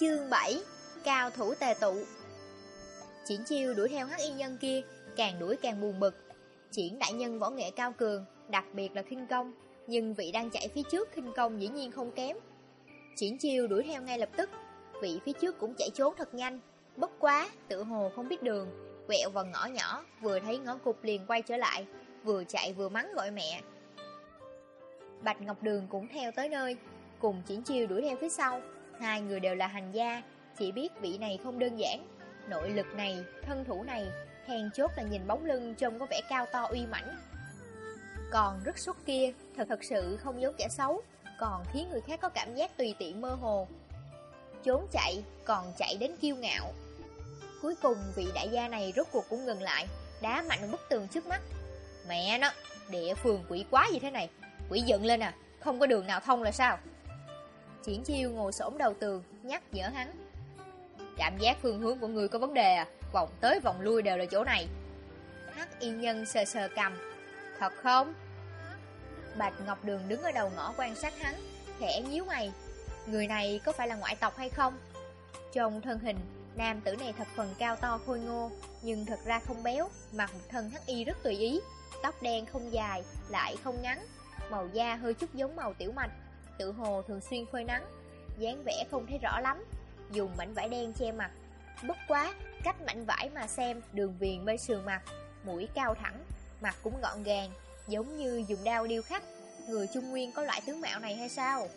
Chương 7 Cao thủ tề tụ. Triển chiêu đuổi theo hắc y nhân kia Càng đuổi càng buồn bực. Triển đại nhân võ nghệ cao cường Đặc biệt là khinh công Nhưng vị đang chạy phía trước khinh công dĩ nhiên không kém. Triển chiêu đuổi theo ngay lập tức Vị phía trước cũng chạy trốn thật nhanh Bất quá, tự hồ không biết đường Quẹo vào ngõ nhỏ Vừa thấy ngõ cục liền quay trở lại Vừa chạy vừa mắng gọi mẹ. Bạch Ngọc Đường cũng theo tới nơi Cùng Triển chiêu đuổi theo phía sau. Hai người đều là hành gia Chỉ biết vị này không đơn giản. Nội lực này, thân thủ này Hèn chốt là nhìn bóng lưng trông có vẻ cao to uy mãnh. Còn rất xuất kia Thật thật sự không giống kẻ xấu Còn khiến người khác có cảm giác tùy tiện mơ hồ. Trốn chạy Còn chạy đến kiêu ngạo. Cuối cùng vị đại gia này rốt cuộc cũng ngừng lại Đá mạnh bức tường trước mắt. Mẹ nó Địa phường quỷ quá gì thế này? Quỷ giận lên à Không có đường nào thông là sao? Triển chiêu ngồi xổm đầu tường, Nhắc nhở hắn. Cảm giác phương hướng của người có vấn đề à Vòng tới vòng lui đều là chỗ này. Hắc y nhân sờ sờ cầm. Thật không? Bạch Ngọc Đường đứng ở đầu ngõ quan sát hắn, Khẽ nhíu mày. Người này có phải là ngoại tộc hay không? Trong thân hình, Nam tử này thật phần cao to khôi ngô, Nhưng thật ra không béo Mặc một thân hắc y rất tùy ý. Tóc đen không dài, Lại không ngắn, Màu da hơi chút giống màu tiểu mạch. Tự hồ thường xuyên phơi nắng dáng vẻ không thấy rõ lắm Dùng mảnh vải đen che mặt. Bất quá, cách mảnh vải mà xem Đường viền bên sườn mặt Mũi cao thẳng, mặt cũng gọn gàng Giống như dùng đao điêu khắc. Người Trung Nguyên có loại tướng mạo này hay sao?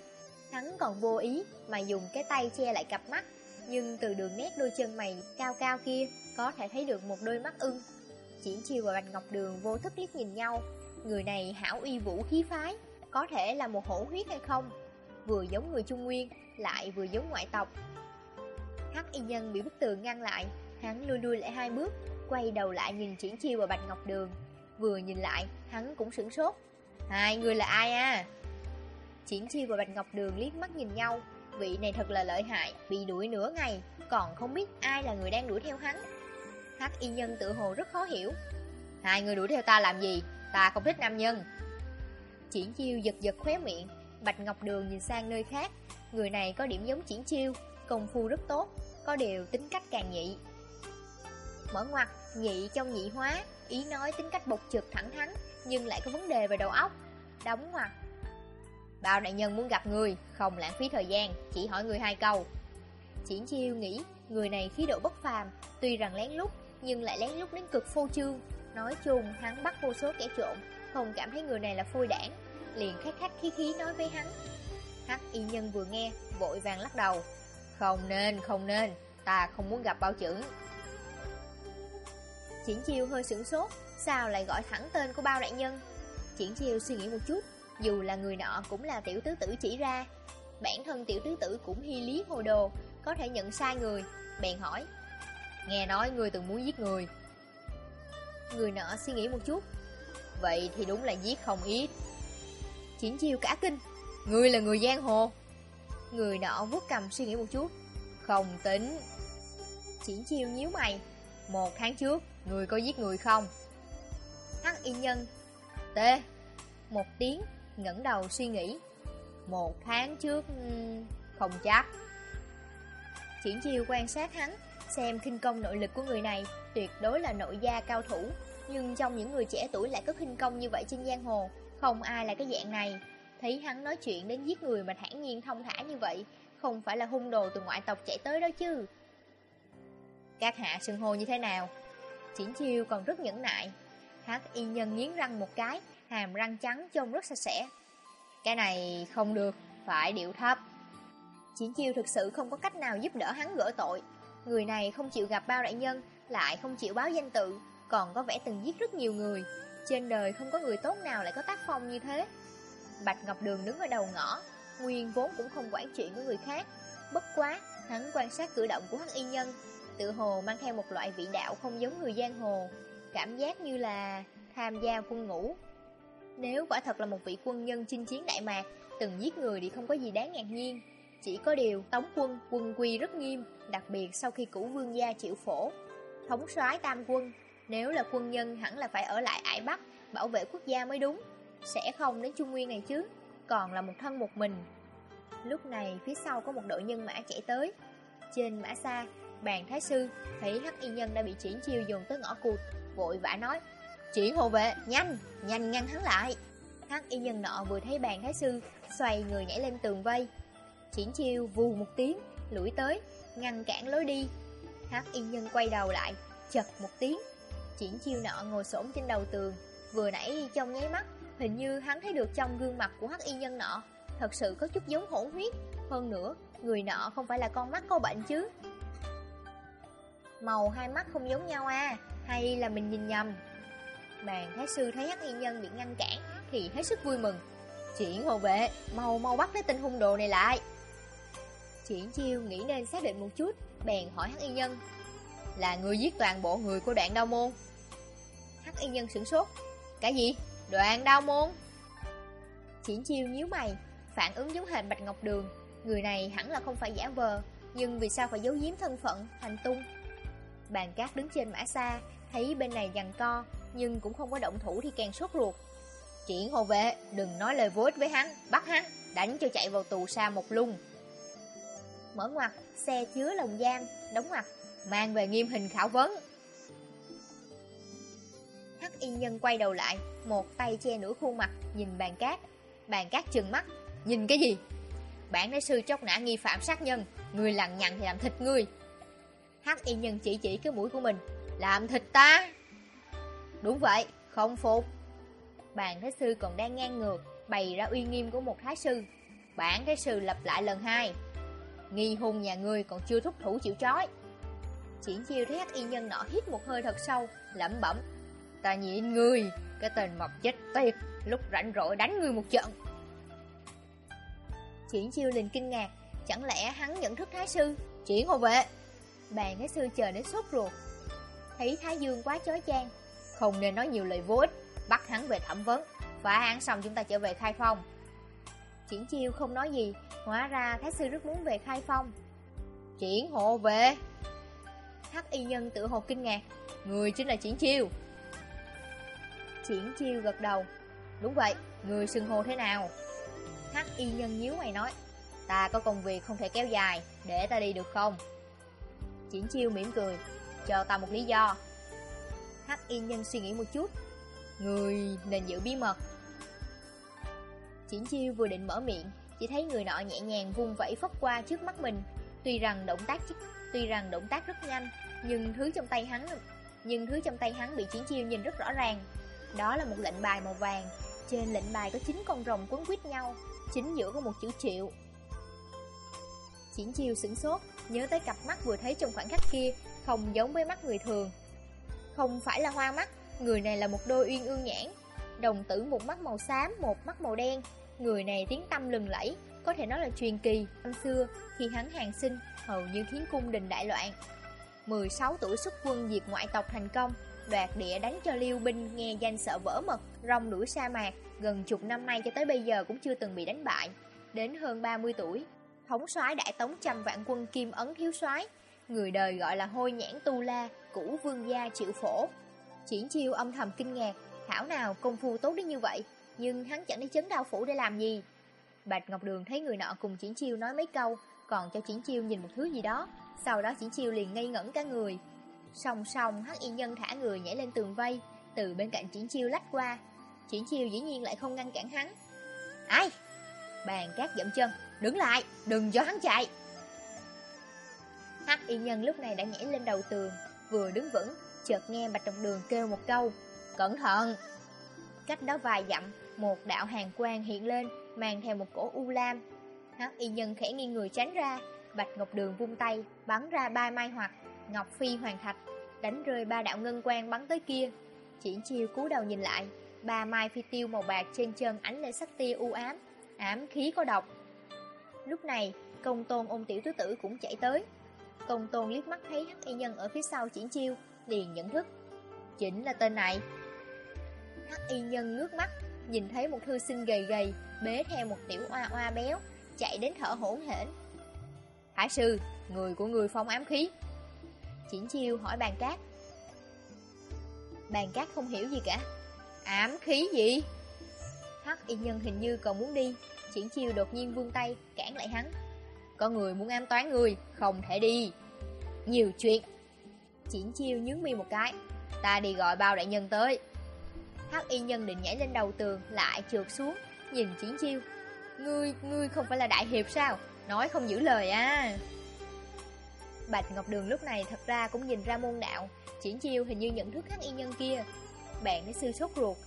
Hắn còn vô ý Mà dùng cái tay che lại cặp mắt Nhưng từ đường nét đôi chân mày cao cao kia Có thể thấy được một đôi mắt ưng. Triển chiều và Bạch Ngọc Đường vô thức liếc nhìn nhau Người này hảo uy vũ khí phái. Có thể là một hổ huyết hay không? Vừa giống người Trung Nguyên, Lại vừa giống ngoại tộc. Hắc y nhân bị bức tường ngăn lại, Hắn lui lui lại hai bước, Quay đầu lại nhìn Triển Chiêu và Bạch Ngọc Đường. Vừa nhìn lại, Hắn cũng sửng sốt. Hai người là ai à? Triển Chiêu và Bạch Ngọc Đường liếc mắt nhìn nhau. Vị này thật là lợi hại, Bị đuổi nửa ngày, Còn không biết ai là người đang đuổi theo hắn. Hắc y nhân tự hồ rất khó hiểu. Hai người đuổi theo ta làm gì? Ta không thích nam nhân. Triển Chiêu giật giật khóe miệng, Bạch Ngọc Đường nhìn sang nơi khác. Người này có điểm giống Triển Chiêu, Công phu rất tốt, Có điều tính cách càng nhị. Mở ngoặt nhị trong nhị hóa, Ý nói tính cách bộc trực thẳng thắn, Nhưng lại có vấn đề về đầu óc. Đóng ngoặt Bao đại nhân muốn gặp người, Không lãng phí thời gian, Chỉ hỏi người hai câu. Triển chiêu nghĩ, Người này khí độ bất phàm, Tuy rằng lén lút, Nhưng lại lén lút đến cực phô trương. Nói chung, hắn bắt vô số kẻ trộm không cảm thấy người này là phôi đảng. Liền khách khách khí khí nói với hắn. Hắc y nhân vừa nghe Vội vàng lắc đầu. Không nên, không nên. Ta không muốn gặp bao trưởng Triển chiêu hơi sửng sốt Sao lại gọi thẳng tên của bao đại nhân? Triển chiêu suy nghĩ một chút Dù là người nọ cũng là tiểu tứ tử chỉ ra. Bản thân tiểu tứ tử cũng hy lý hồ đồ Có thể nhận sai người. Bèn hỏi Nghe nói người từng muốn giết người. Người nọ suy nghĩ một chút Vậy thì đúng là giết không ít. Triển chiêu cả kinh. Người là người giang hồ. Người nọ vuốt cầm suy nghĩ một chút. Không tính. Triển chiêu nhíu mày. Một tháng trước Người có giết người không? Hắc y nhân. T. Một tiếng, ngẩng đầu suy nghĩ. Một tháng trước ừ, Không chắc. Triển chiêu quan sát hắn, Xem kinh công nội lực của người này Tuyệt đối là nội gia cao thủ. Nhưng trong những người trẻ tuổi lại có khinh công như vậy trên giang hồ, Không ai là cái dạng này. Thấy hắn nói chuyện đến giết người mà thản nhiên thông thả như vậy, Không phải là hung đồ từ ngoại tộc chạy tới đó chứ. Các hạ sừng hồ như thế nào? Triển chiêu còn rất nhẫn nại. Hắc y nhân nghiến răng một cái, Hàm răng trắng trông rất sạch sẽ. Cái này không được, Phải điệu thấp. Triển chiêu thực sự không có cách nào giúp đỡ hắn gỡ tội. Người này không chịu gặp bao đại nhân, Lại không chịu báo danh tự. Còn có vẻ từng giết rất nhiều người. Trên đời không có người tốt nào lại có tác phong như thế. Bạch Ngọc Đường đứng ở đầu ngõ Nguyên vốn cũng không quản chuyện của người khác. Bất quá, hắn quan sát cử động của hắn y nhân Tự hồ mang theo một loại vị đạo không giống người giang hồ Cảm giác như là tham gia quân ngũ. Nếu quả thật là một vị quân nhân chinh chiến Đại Mạc Từng giết người thì không có gì đáng ngạc nhiên. Chỉ có điều tống quân quân quy rất nghiêm Đặc biệt sau khi cử vương gia chịu phổ Thống soái tam quân nếu là quân nhân hẳn là phải ở lại Ải Bắc Bảo vệ quốc gia mới đúng. Sẽ không đến Trung Nguyên này chứ Còn là một thân một mình. Lúc này phía sau có một đội nhân mã chạy tới. Trên mã xa, bàn thái sư thấy hắc y nhân đã bị triển chiêu dùng tới ngõ cụt, vội vã nói Triển hộ vệ, nhanh, nhanh ngăn hắn lại. Hắc y nhân nọ vừa thấy bàn thái sư Xoay người nhảy lên tường vây. Triển chiêu vù một tiếng Lũi tới, ngăn cản lối đi. Hắc y nhân quay đầu lại Chật một tiếng. Triển chiêu nọ ngồi xổm trên đầu tường. Vừa nãy trong nháy mắt Hình như hắn thấy được trong gương mặt của hắc y nhân nọ Thật sự có chút giống hỗn huyết. Hơn nữa, người nọ không phải là con mắt có bệnh chứ. Màu hai mắt không giống nhau à Hay là mình nhìn nhầm? Bàn thái sư thấy hắc y nhân bị ngăn cản Thì hết sức vui mừng. Triển hộ vệ, mau mau bắt lấy tên hung đồ này lại. Triển chiêu nghĩ nên xác định một chút Bèn hỏi hắc y nhân. Là người giết toàn bộ người của đoạn đau môn. Hắc y nhân sửng sốt. Cái gì? Đoạn đau môn? Triển chiêu nhíu mày Phản ứng giống hệt Bạch Ngọc Đường. Người này hẳn là không phải giả vờ Nhưng vì sao phải giấu giếm thân phận, hành tung? Bàn cát đứng trên mã xa Thấy bên này giằng co Nhưng cũng không có động thủ thì càng sốt ruột. Triển hộ vệ Đừng nói lời vô ích với hắn Bắt hắn Đánh cho chạy vào tù xa một lung. Mở ngoặt Xe chứa lồng giam Đóng ngoặt. Mang về nghiêm hình khảo vấn. Hắc y nhân quay đầu lại Một tay che nửa khuôn mặt Nhìn bàn cát. Bàn cát chừng mắt Nhìn cái gì? Bản đại sư chốc nã nghi phạm sát nhân Người lằng nhằng thì làm thịt ngươi. Hắc y nhân chỉ chỉ cái mũi của mình Làm thịt ta? Đúng vậy, không phục. Bàn thái sư còn đang ngang ngược Bày ra uy nghiêm của một thái sư. Bản thái sư lặp lại lần hai Nghi hung nhà ngươi còn chưa thúc thủ chịu trói. Chỉ chiêu thấy hắc y nhân nọ hít một hơi thật sâu, Lẩm bẩm. Ta nhịn ngươi Cái tên mập chết tiệt, Lúc rảnh rỗi đánh ngươi một trận. Triển chiêu liền kinh ngạc, Chẳng lẽ hắn nhận thức thái sư? Triển hộ vệ Bàn thái sư chờ đến sốt ruột. Thấy thái dương quá chói chang, Không nên nói nhiều lời vô ích, Bắt hắn về thẩm vấn. Phá án xong chúng ta trở về khai phong. Triển chiêu không nói gì, Hóa ra thái sư rất muốn về khai phong. Triển hộ vệ Hắc y nhân tự hồ kinh ngạc. Người chính là triển chiêu. Triển chiêu gật đầu. Đúng vậy, người xưng hô thế nào? Hắc y nhân nhíu mày nói. Ta có công việc không thể kéo dài Để ta đi được không? Triển chiêu mỉm cười. Cho ta một lý do. Hắc y nhân suy nghĩ một chút. Người nên giữ bí mật. Triển chiêu vừa định mở miệng Chỉ thấy người nọ nhẹ nhàng vung vẫy phất qua trước mắt mình. Tuy rằng động tác tuy rằng động tác rất nhanh nhưng thứ trong tay hắn, Nhưng thứ trong tay hắn bị triển chiêu nhìn rất rõ ràng. Đó là một lệnh bài màu vàng. Trên lệnh bài có 9 con rồng quấn quýt nhau, Chính giữa có một chữ triệu. Triển chiêu sửng sốt, Nhớ tới cặp mắt vừa thấy trong khoảnh khắc kia, Không giống với mắt người thường. Không phải là hoa mắt, Người này là một đôi uyên ương nhãn. Đồng tử một mắt màu xám, Một mắt màu đen. Người này tiếng tâm lừng lẫy, Có thể nói là truyền kỳ. Năm xưa, khi hắn hàng sinh, Hầu như khiến cung đình đại loạn. 16 tuổi xuất quân diệt ngoại tộc thành công, Đoạt địa đánh cho Liêu binh nghe danh sợ vỡ mật, Rong đuổi sa mạc, Gần chục năm nay cho tới bây giờ cũng chưa từng bị đánh bại. Đến hơn 30 tuổi, Thống soái đại tống trăm vạn quân kim ấn thiếu soái, Người đời gọi là hôi nhãn tu la Cũ vương gia chịu phổ. Triển chiêu âm thầm kinh ngạc, Thảo nào công phu tốt đến như vậy, Nhưng hắn chẳng đi chấn đao phủ để làm gì. Bạch Ngọc Đường thấy người nọ cùng Triển chiêu nói mấy câu, Còn cho Triển chiêu nhìn một thứ gì đó. Sau đó chiến chiêu liền ngây ngẩn cả người. Song song, hắc y nhân thả người nhảy lên tường vây. Từ bên cạnh Triển chiêu lách qua. Triển chiêu dĩ nhiên lại không ngăn cản hắn. Ai? Bàn cát dậm chân. Đứng lại! Đừng cho hắn chạy! Hắc y nhân lúc này đã nhảy lên đầu tường, Vừa đứng vững, Chợt nghe Bạch Trọng Đường kêu một câu, Cẩn thận! Cách đó vài dặm, Một đạo hàng quang hiện lên, Mang theo một cổ u lam. Hắc y nhân khẽ nghiêng người tránh ra Bạch Ngọc Đường vung tay, Bắn ra ba mai hoặc, Ngọc Phi hoàn thạch, Đánh rơi ba đạo ngân quang bắn tới kia. Triển chiêu cú đầu nhìn lại, Ba mai phi tiêu màu bạc trên chân ánh lên sắc tia u ám Ám khí có độc. Lúc này, công tôn ôn tiểu tứ tử cũng chạy tới. Công tôn liếc mắt thấy hắc y nhân ở phía sau triển chiêu, Liền nhận thức. Chính là tên này. Hắc y nhân ngước mắt, Nhìn thấy một thư sinh gầy gầy, Bế theo một tiểu oa oa béo, Chạy đến thở hổn hển. Hải sư, người của người phong ám khí Chỉnh chiêu hỏi bàn cát Bàn cát không hiểu gì cả Ám khí gì? Hắc y nhân hình như còn muốn đi Chỉnh chiêu đột nhiên vươn tay Cản lại hắn có người muốn ám toán người, không thể đi. Nhiều chuyện. Chỉnh chiêu nhướng mi một cái, ta đi gọi bao đại nhân tới. Hắc y nhân định nhảy lên đầu tường, lại trượt xuống, nhìn chỉnh chiêu. Ngươi, ngươi không phải là đại hiệp sao? Nói không giữ lời à. Bạch Ngọc Đường lúc này thật ra cũng nhìn ra môn đạo, triển chiêu hình như nhận thức hắc y nhân kia. Bạn với sư sốt ruột,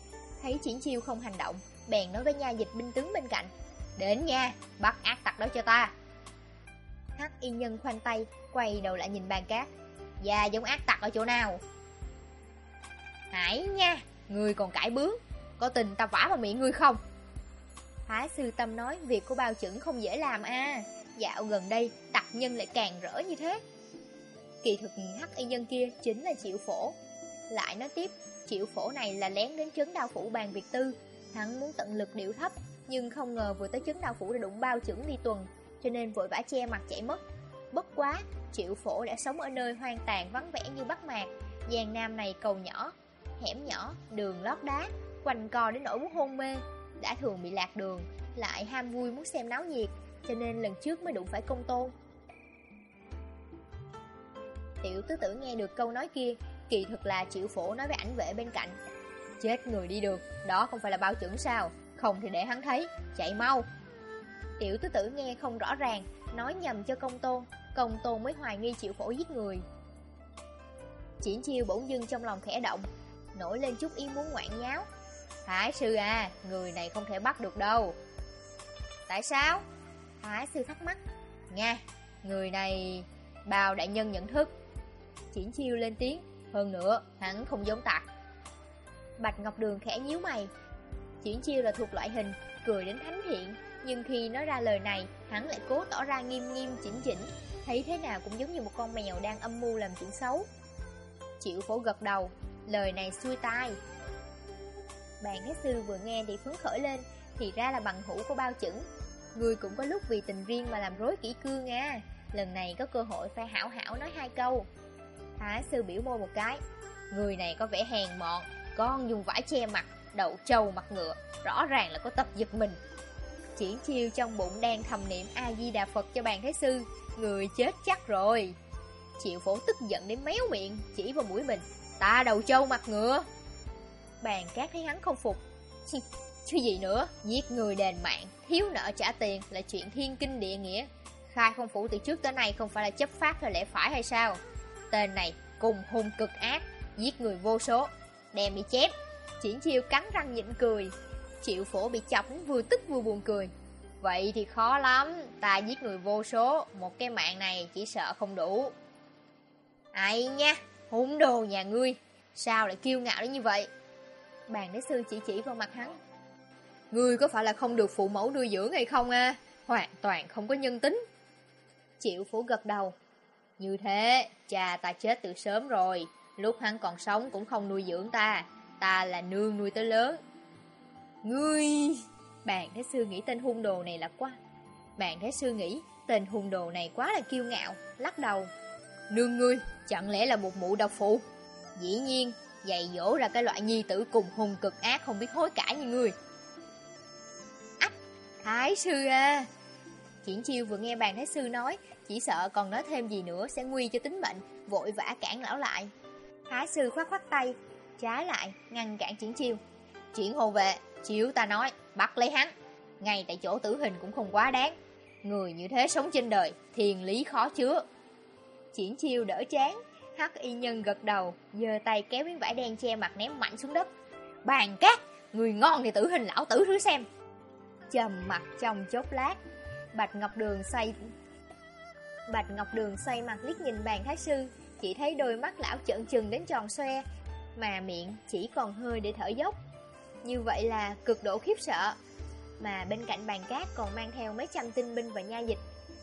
thấy triển chiêu không hành động, bèn nói với nha dịch binh tướng bên cạnh. Đến nha, bắt ác tặc đó cho ta. Hắc y nhân khoanh tay, quay đầu lại nhìn bàn cát. Già giống ác tặc ở chỗ nào? Hãy nha, người còn cãi bướng, có tình ta vả vào miệng ngươi không? Thái sư tâm nói việc của bao chững không dễ làm a Dạo gần đây, tặc nhân lại càng rỡ như thế. Kỳ thực hắc y nhân kia chính là triệu phổ. Lại nói tiếp, triệu phổ này là lén đến chấn đao phủ bàn Việt Tư. Hắn muốn tận lực điệu thấp, nhưng không ngờ vừa tới chấn đao phủ đã đụng bao chững đi tuần, cho nên vội vã che mặt chạy mất. Bất quá, triệu phổ đã sống ở nơi hoang tàn vắng vẻ như Bắc Mạc. Giang Nam này cầu nhỏ, hẻm nhỏ, đường lót đá, quanh co đến nỗi muốn hôn mê. Đã thường bị lạc đường, lại ham vui muốn xem náo nhiệt, cho nên lần trước mới đụng phải công tôn. Tiểu tứ tử nghe được câu nói kia, kỳ thực là triệu phổ nói với ảnh vệ bên cạnh. Chết người đi được, đó không phải là bao chuẩn sao, không thì để hắn thấy, chạy mau. Tiểu tứ tử nghe không rõ ràng, nói nhầm cho công tôn, công tôn mới hoài nghi triệu phổ giết người. Triển chiêu bỗng dưng trong lòng khẽ động, nổi lên chút ý muốn ngoạn nháo. Thái sư à, người này không thể bắt được đâu. Tại sao? Thái sư thắc mắc. Nha, người này... Bào đại nhân nhận thức. Chỉn chiêu lên tiếng. Hơn nữa, hắn không giống tặc. Bạch Ngọc Đường khẽ nhíu mày. Chỉn chiêu là thuộc loại hình, cười đến thánh thiện. Nhưng khi nói ra lời này, hắn lại cố tỏ ra nghiêm nghiêm chỉnh chỉnh. Thấy thế nào cũng giống như một con mèo đang âm mưu làm chuyện xấu. Chịu phổ gật đầu, lời này xuôi tai. Bạn thái Sư vừa nghe thì phấn khởi lên, thì ra là bằng hữu của bao chững. Người cũng có lúc vì tình riêng mà làm rối kỹ cương nha. Lần này có cơ hội phải hảo hảo nói hai câu. Thái sư biểu môi một cái. Người này có vẻ hèn mọn, con dùng vải che mặt, đậu trâu mặt ngựa, rõ ràng là có tập giật mình. Triển chiêu trong bụng đang thầm niệm A-di-đà Phật cho bàn thái sư, người chết chắc rồi. Triệu phổ tức giận đến méo miệng, chỉ vào mũi mình. Ta đầu trâu mặt ngựa. Bàn cát thấy hắn không phục. Chứ gì nữa, giết người đền mạng, thiếu nợ trả tiền là chuyện thiên kinh địa nghĩa. Khai không phủ từ trước tới nay không phải là chấp pháp theo lẽ phải hay sao? Tên này cùng hung cực ác, giết người vô số, đem đi chép. Triển chiêu cắn răng nhịn cười. Triệu phổ bị chọc vừa tức vừa buồn cười. Vậy thì khó lắm, ta giết người vô số, một cái mạng này chỉ sợ không đủ. Ai nha, hung đồ nhà ngươi, sao lại kiêu ngạo đến như vậy? Bàn đế sư chỉ chỉ vào mặt hắn. Ngươi có phải là không được phụ mẫu nuôi dưỡng hay không à? Hoàn toàn không có nhân tính. Triệu phủ gật đầu. Như thế, cha ta chết từ sớm rồi. Lúc hắn còn sống cũng không nuôi dưỡng ta. Ta là nương nuôi tới lớn. Ngươi... Bạn Thế Sư nghĩ tên hung đồ này là quá. Bạn Thế Sư nghĩ tên hung đồ này quá là kiêu ngạo, lắc đầu. Nương ngươi, chẳng lẽ là một mụ độc phụ? Dĩ nhiên, dạy dỗ ra cái loại nhi tử cùng hùng cực ác không biết hối cải như người. Ách, Thái Sư à! Triển chiêu vừa nghe bàn Thái Sư nói, chỉ sợ còn nói thêm gì nữa sẽ nguy cho tính mệnh, vội vã cản lão lại. Thái Sư khoát khoát tay, trái lại, ngăn cản triển chiêu. Triển hồ vệ, chiếu ta nói, bắt lấy hắn. Ngay tại chỗ tử hình cũng không quá đáng. Người như thế sống trên đời, thiền lý khó chứa. Triển chiêu đỡ chán, hắc y nhân gật đầu, giơ tay kéo miếng vải đen che mặt ném mạnh xuống đất. Bàn cát, người ngon thì tử hình lão tử thử xem. Trầm mặt trong chốc lát, Bạch Ngọc Đường xoay Bạch Ngọc Đường xoay mặt liếc nhìn bàn thái sư, chỉ thấy đôi mắt lão trợn trừng đến tròn xoe, mà miệng chỉ còn hơi để thở dốc. Như vậy là cực độ khiếp sợ. Mà bên cạnh bàn cát còn mang theo mấy trăm tinh binh và nha dịch.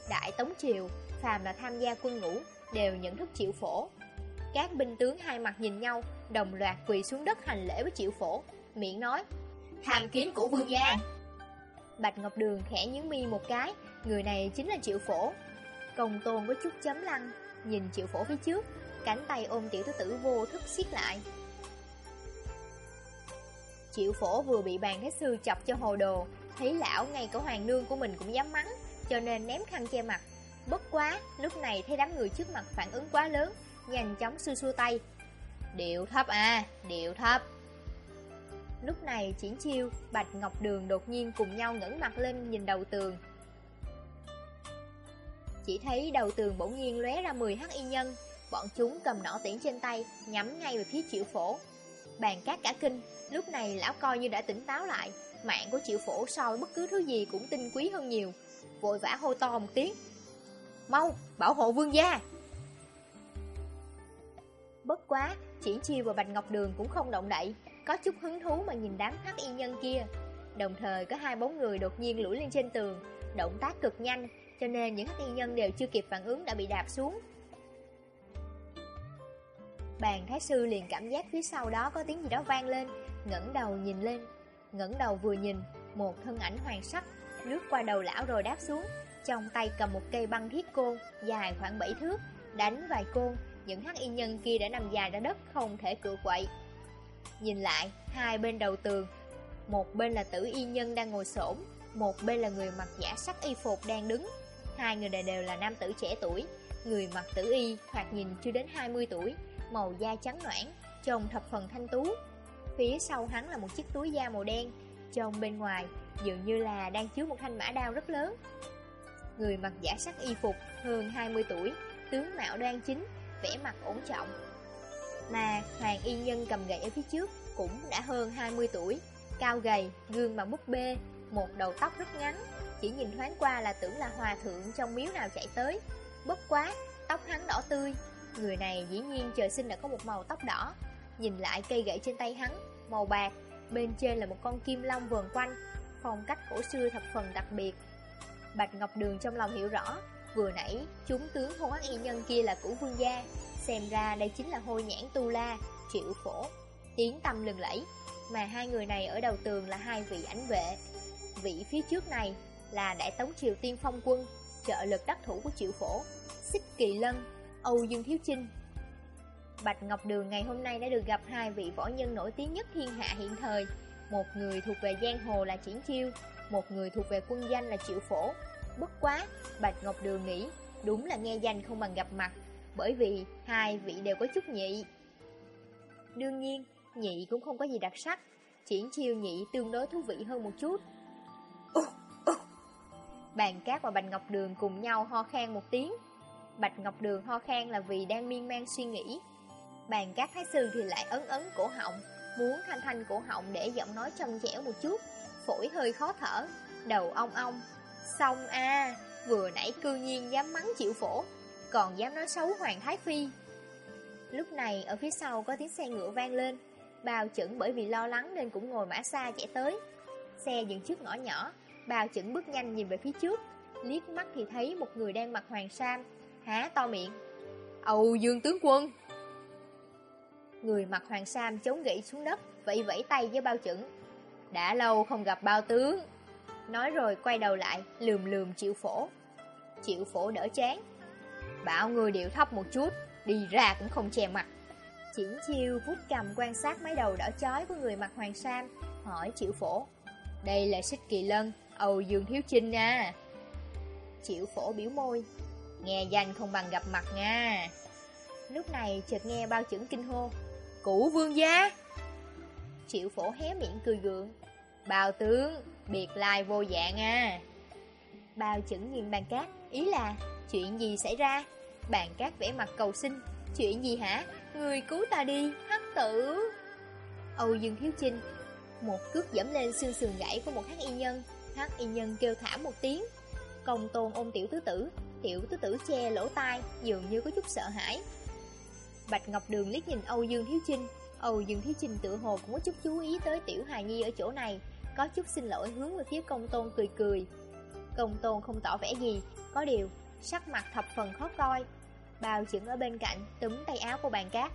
Đại Tống Triều, phàm là tham gia quân ngũ, đều nhận thức triệu phổ. Các binh tướng hai mặt nhìn nhau, đồng loạt quỳ xuống đất hành lễ với triệu phổ, miệng nói Tham kiến của vương gia Bạch Ngọc Đường khẽ nhướng mi một cái, người này chính là triệu phổ. Công tôn với chút chấm lăng, nhìn triệu phổ phía trước, cánh tay ôm tiểu thứ tử vô thức siết lại. Triệu phổ vừa bị bàn thế sư chọc cho hồ đồ, thấy lão ngay cả hoàng nương của mình cũng dám mắng, cho nên ném khăn che mặt, bất quá, lúc này thấy đám người trước mặt phản ứng quá lớn, nhanh chóng xua xua tay. Điệu thấp à, điệu thấp. Lúc này Triển Chiêu, Bạch Ngọc Đường đột nhiên cùng nhau ngẩng mặt lên nhìn đầu tường. Chỉ thấy đầu tường bỗng nhiên lóe ra 10 hắc y nhân, bọn chúng cầm nỏ tiễn trên tay, nhắm ngay về phía triệu phổ. Bàn cát cả kinh, lúc này lão coi như đã tỉnh táo lại, mạng của triệu phổ so với bất cứ thứ gì cũng tinh quý hơn nhiều. Vội vã hô to một tiếng. Mau, bảo hộ vương gia! Bất quá, Triển Chiêu và Bạch Ngọc Đường cũng không động đậy, có chút hứng thú mà nhìn đám hắc y nhân kia. Đồng thời có hai bóng người đột nhiên lũi lên trên tường, động tác cực nhanh, cho nên những hắc y nhân đều chưa kịp phản ứng đã bị đạp xuống. Bàn thái sư liền cảm giác phía sau đó có tiếng gì đó vang lên, ngẩng đầu nhìn lên, ngẩng đầu vừa nhìn, một thân ảnh hoàng sắc lướt qua đầu lão rồi đáp xuống, trong tay cầm một cây băng thiết côn dài khoảng 7 thước, đánh vài côn, những hắc y nhân kia đã nằm dài ra đất không thể cựa quậy. Nhìn lại, hai bên đầu tường, một bên là tử y nhân đang ngồi xổm, một bên là người mặc giả sắc y phục đang đứng. Hai người này đều là nam tử trẻ tuổi, người mặc tử y thoạt nhìn chưa đến 20 tuổi, màu da trắng nõn trông thập phần thanh tú. Phía sau hắn là một chiếc túi da màu đen, trông bên ngoài dường như là đang chứa một thanh mã đao rất lớn. Người mặc giả sắc y phục hơn 20 tuổi, tướng mạo đoan chính, vẻ mặt ổn trọng. Mà Hoàng Y Nhân cầm gậy ở phía trước cũng đã hơn 20 tuổi, cao gầy, gương bằng búp bê, một đầu tóc rất ngắn, chỉ nhìn thoáng qua là tưởng là hòa thượng trong miếu nào chạy tới. Bất quá, tóc hắn đỏ tươi, người này dĩ nhiên trời sinh đã có một màu tóc đỏ. Nhìn lại cây gậy trên tay hắn, màu bạc, bên trên là một con kim long vườn quanh, phong cách cổ xưa thập phần đặc biệt. Bạch Ngọc Đường trong lòng hiểu rõ, vừa nãy chúng tướng hôn ác y nhân kia là cũ vương gia, xem ra đây chính là hôi nhãn tu la, triệu phổ, tiếng tâm lừng lẫy, mà hai người này ở đầu tường là hai vị ảnh vệ. Vị phía trước này là Đại Tống Triều Tiên Phong Quân, trợ lực đắc thủ của triệu phổ, Xích Kỳ Lân, Âu Dương Thiếu trinh Bạch Ngọc Đường ngày hôm nay đã được gặp hai vị võ nhân nổi tiếng nhất thiên hạ hiện thời, một người thuộc về giang hồ là Triển Chiêu, một người thuộc về quân danh là Triệu Phổ. Bất quá, Bạch Ngọc Đường nghĩ, đúng là nghe danh không bằng gặp mặt, bởi vì hai vị đều có chút nhị. Đương nhiên, nhị cũng không có gì đặc sắc, Triển Chiêu nhị tương đối thú vị hơn một chút. Bàn cát và Bạch Ngọc Đường cùng nhau ho khan một tiếng. Bạch Ngọc Đường ho khan là vì đang miên man suy nghĩ. Bàn cát thái sư thì lại ấn ấn cổ họng, muốn thanh thanh cổ họng để giọng nói trong trẻo một chút, phổi hơi khó thở, đầu ong ong. Xong a vừa nãy cư nhiên dám mắng chịu phổ, còn dám nói xấu Hoàng Thái Phi. Lúc này ở phía sau có tiếng xe ngựa vang lên, bào chẩn bởi vì lo lắng nên cũng ngồi mã xa chạy tới. Xe dừng trước ngõ nhỏ, bào chẩn bước nhanh nhìn về phía trước, liếc mắt thì thấy một người đang mặc hoàng sam, há to miệng. Âu Dương tướng quân! Người mặc hoàng sam chống gậy xuống đất, vẫy vẫy tay với bao chuẩn Đã lâu không gặp bao tướng. Nói rồi quay đầu lại, lườm lườm chịu phổ. Chịu phổ đỡ chán. Bảo người điệu thấp một chút, đi ra cũng không che mặt. chỉnh chiêu vuốt cầm quan sát mái đầu đỏ chói của người mặc hoàng sam, hỏi chịu phổ. Đây là xích kỳ lân, Âu Dương Thiếu Trinh à. Chịu phổ biểu môi, nghe danh không bằng gặp mặt nha. Lúc này chợt nghe bao chữ kinh hô, Cũ vương gia Triệu phổ hé miệng cười gượng. Bào tướng, Biệt lai vô dạng à. Bao chững nhìn bàn cát, Ý là, chuyện gì xảy ra? Bàn cát vẽ mặt cầu xin. Chuyện gì hả? Người cứu ta đi, Hắc tử. Âu Dương Thiếu Chinh, Một cước dẫm lên xương sườn gãy của một hắc y nhân. Hắc y nhân kêu thảm một tiếng. Công tôn ôm tiểu tứ tử. Tiểu tứ tử che lỗ tai, Dường như có chút sợ hãi. Bạch Ngọc Đường liếc nhìn Âu Dương Thiếu Chinh. Âu Dương Thiếu Chinh tự hồ cũng có chút chú ý tới Tiểu Hài Nhi ở chỗ này, Có chút xin lỗi hướng về phía công tôn cười cười. Công tôn không tỏ vẻ gì, Có điều, sắc mặt thập phần khó coi. Bao chững ở bên cạnh túm tay áo của bàn cát.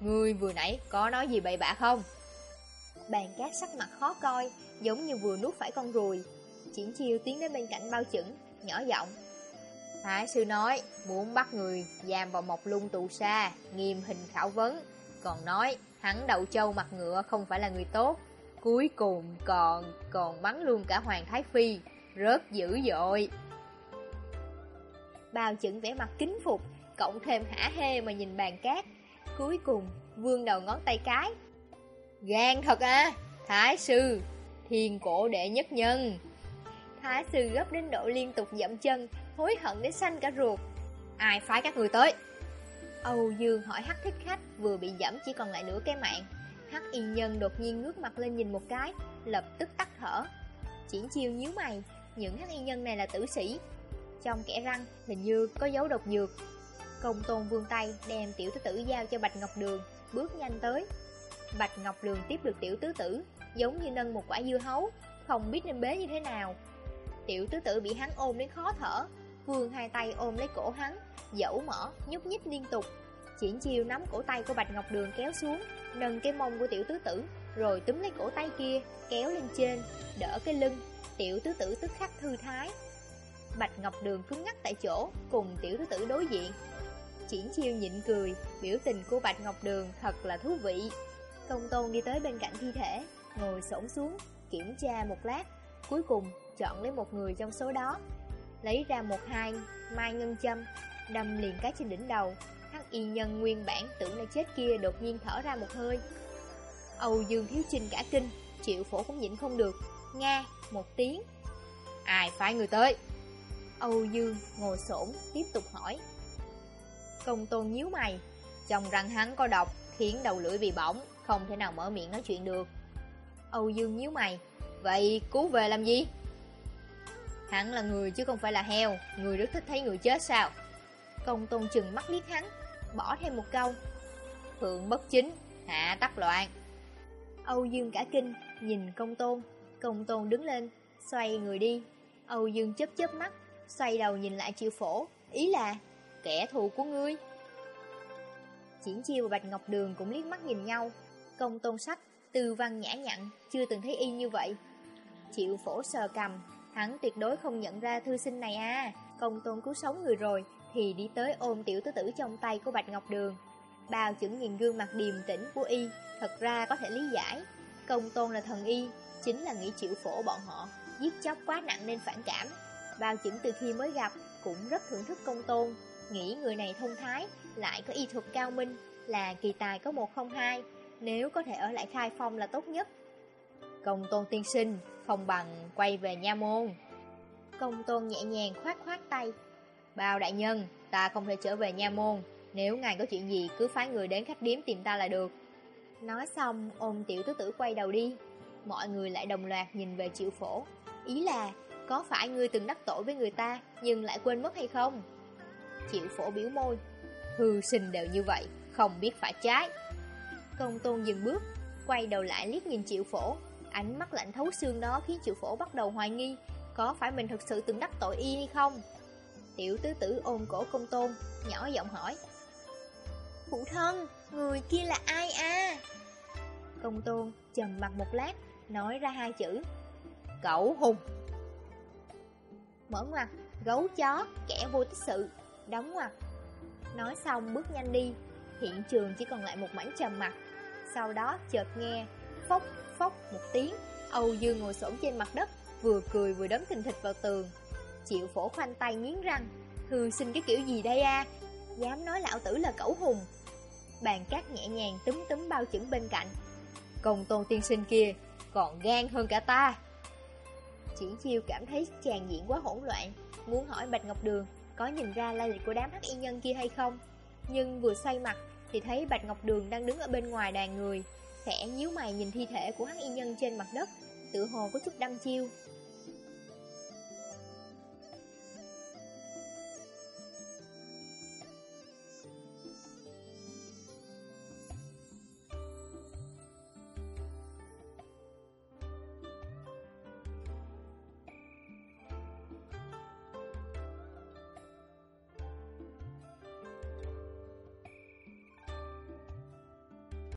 Ngươi vừa nãy có nói gì bậy bạ không? Bàn cát sắc mặt khó coi, Giống như vừa nuốt phải con ruồi. Triển chiêu tiến đến bên cạnh bao chững Nhỏ giọng. Thái sư nói muốn bắt người giam vào một lung tù xa, nghiêm hình khảo vấn. Còn nói hắn đậu châu mặt ngựa không phải là người tốt. Cuối cùng còn còn bắn luôn cả Hoàng Thái Phi, rớt dữ dội. Bao chững vẻ mặt kính phục Cộng thêm hả hê mà nhìn bàn cát Cuối cùng vương đầu ngón tay cái Gan thật à Thái sư Thiên cổ đệ nhất nhân Thái sư gấp đến độ liên tục dậm chân Hối hận đến xanh cả ruột. Ai phái các người tới? Âu Dương hỏi hắc thích khách, Vừa bị dẫm chỉ còn lại nửa cái mạng. Hắc y nhân đột nhiên ngước mặt lên nhìn một cái, Lập tức tắt thở. Triển chiêu nhíu mày, Những hắc y nhân này là tử sĩ. Trong kẻ răng, hình như có dấu độc dược. Công tôn vương tay, đem tiểu tứ tử giao cho Bạch Ngọc Đường, Bước nhanh tới. Bạch Ngọc Đường tiếp được tiểu tứ tử, Giống như nâng một quả dưa hấu, Không biết nên bế như thế nào. Tiểu tứ tử bị hắn ôm đến khó thở Vương hai tay ôm lấy cổ hắn Dẫu mỏ, nhúc nhích liên tục. Triển chiêu nắm cổ tay của Bạch Ngọc Đường kéo xuống Nâng cái mông của tiểu tứ tử Rồi túm lấy cổ tay kia Kéo lên trên, đỡ cái lưng. Tiểu tứ tử tức khắc thư thái. Bạch Ngọc Đường cứng ngắc tại chỗ Cùng tiểu tứ tử đối diện. Triển chiêu nhịn cười Biểu tình của Bạch Ngọc Đường thật là thú vị. Công tôn đi tới bên cạnh thi thể Ngồi xổm xuống Kiểm tra một lát Cuối cùng chọn lấy một người trong số đó. Lấy ra một hai mai ngân châm, Đâm liền cái trên đỉnh đầu. Hắc y nhân nguyên bản tưởng là chết kia Đột nhiên thở ra một hơi. Âu Dương Thiếu Trinh cả kinh, Triệu phổ cũng nhịn không được, Nga một tiếng. Ai phải người tới? Âu Dương ngồi xổm, tiếp tục hỏi. Công tôn nhíu mày Chồng răng hắn có độc, Khiến đầu lưỡi bị bỏng, Không thể nào mở miệng nói chuyện được. Âu Dương nhíu mày, Vậy cứu về làm gì? Hắn là người chứ không phải là heo. Người rất thích thấy người chết sao? Công tôn chừng mắt liếc hắn, Bỏ thêm một câu. Thượng bất chính, Hạ tắc loạn. Âu Dương cả kinh, Nhìn công tôn. Công tôn đứng lên, Xoay người đi. Âu Dương chớp chớp mắt, Xoay đầu nhìn lại triệu phổ. Ý là, Kẻ thù của ngươi. Triển chiêu và Bạch Ngọc Đường cũng liếc mắt nhìn nhau. Công tôn sách tư văn nhã nhặn, Chưa từng thấy y như vậy. Triệu phổ sờ cầm Hắn tuyệt đối không nhận ra thư sinh này à. Công tôn cứu sống người rồi, Thì đi tới ôm tiểu tứ tử trong tay của Bạch Ngọc Đường. Bao chững nhìn gương mặt điềm tĩnh của y, Thật ra có thể lý giải. Công tôn là thần y, Chính là nghĩ chịu phổ bọn họ, Giết chóc quá nặng nên phản cảm. Bao chững từ khi mới gặp Cũng rất thưởng thức công tôn, Nghĩ người này thông thái, Lại có y thuật cao minh, Là kỳ tài có một không hai, Nếu có thể ở lại khai phong là tốt nhất. Công tôn tiên sinh không bằng quay về nha môn. Công tôn nhẹ nhàng khoát khoát tay. Bao đại nhân Ta không thể trở về nha môn. Nếu ngài có chuyện gì cứ phái người đến khách điếm tìm ta là được. Nói xong ôm tiểu tứ tử quay đầu đi. Mọi người lại đồng loạt nhìn về triệu phổ. Ý là Có phải ngươi từng đắc tội với người ta Nhưng lại quên mất hay không? Triệu phổ biểu môi. Hư sinh đều như vậy Không biết phải trái. Công tôn dừng bước Quay đầu lại liếc nhìn triệu phổ Ánh mắt lạnh thấu xương đó khiến triệu phổ bắt đầu hoài nghi Có phải mình thực sự từng đắc tội y hay không? Tiểu tứ tử ôm cổ công tôn Nhỏ giọng hỏi. Phụ thân, người kia là ai à? Công tôn trầm mặt một lát Nói ra hai chữ. Cậu hùng. Mở ngoặt Gấu chó Kẻ vô tích sự Đóng ngoặt Nói xong bước nhanh đi Hiện trường chỉ còn lại một mảnh trầm mặt. Sau đó chợt nghe Phốc phốc một tiếng, Âu Dương ngồi xổm trên mặt đất, Vừa cười vừa đấm thình thịt vào tường. Chịu phổ khoanh tay nghiến răng Hư xin cái kiểu gì đây a? Dám nói lão tử là cẩu hùng. Bàn cát nhẹ nhàng túm túm bao chữ bên cạnh. Công tôn tiên sinh kia Còn gan hơn cả ta. Triển chiêu cảm thấy chàng diện quá hỗn loạn, Muốn hỏi Bạch Ngọc Đường, Có nhìn ra lai lịch của đám hắc y nhân kia hay không? Nhưng vừa xoay mặt Thì thấy Bạch Ngọc Đường đang đứng ở bên ngoài đàn người. Khẽ nhíu mày nhìn thi thể của hắc y nhân trên mặt đất. Tự hồ có chút đăm chiêu.